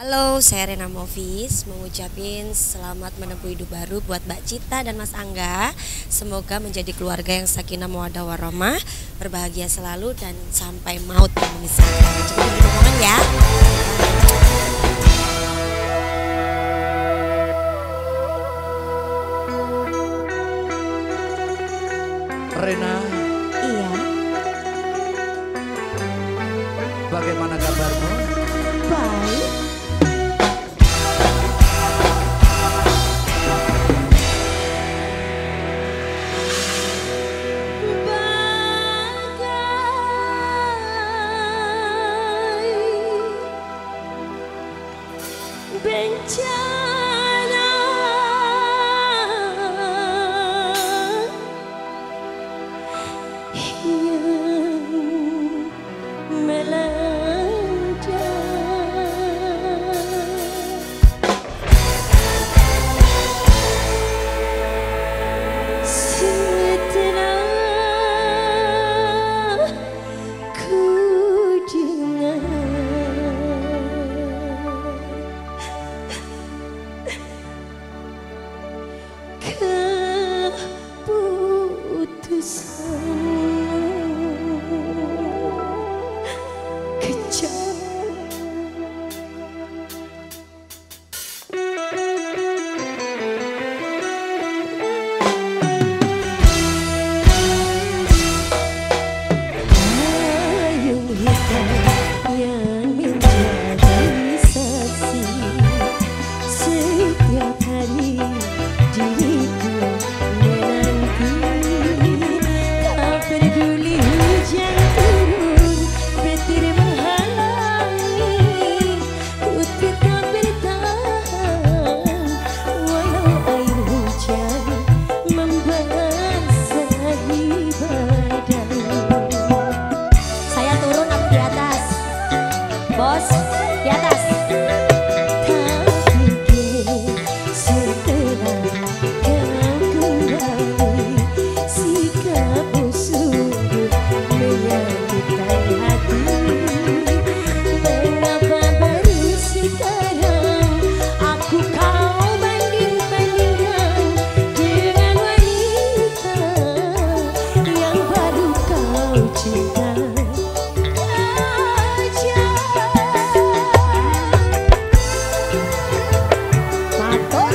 Halo, saya Rena Movis mengucapin selamat menempuh hidup baru buat Mbak Cita dan Mas Angga. Semoga menjadi keluarga yang sakinah mawadah warahmah, berbahagia selalu dan sampai maut memisahkan. Cepat dimomongan ya. Bos di atas Oh.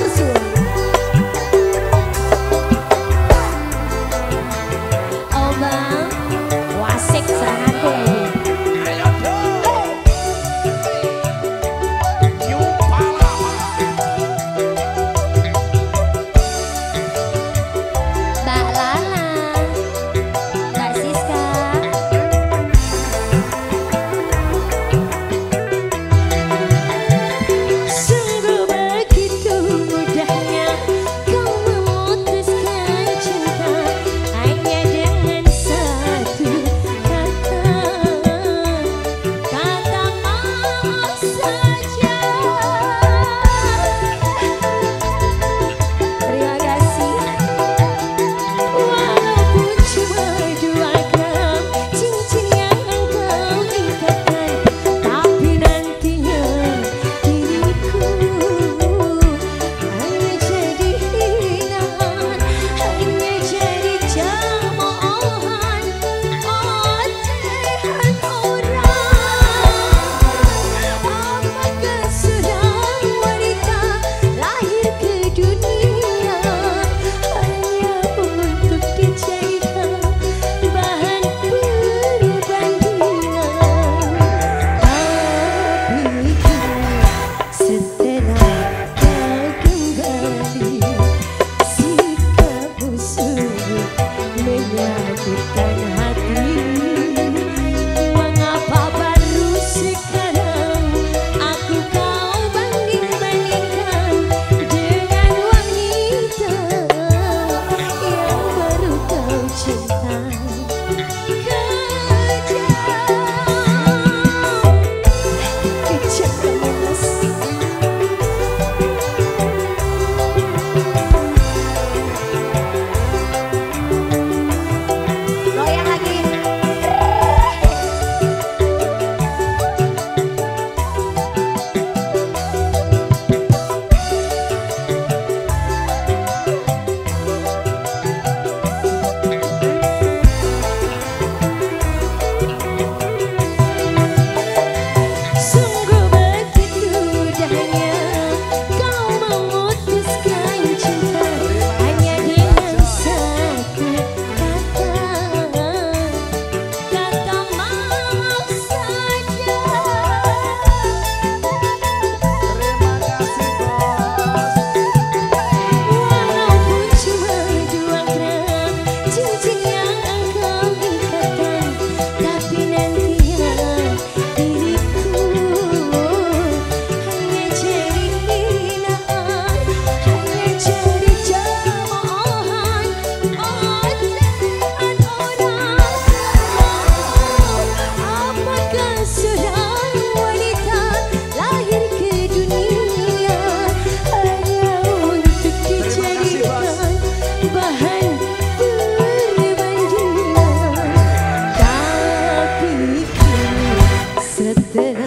れて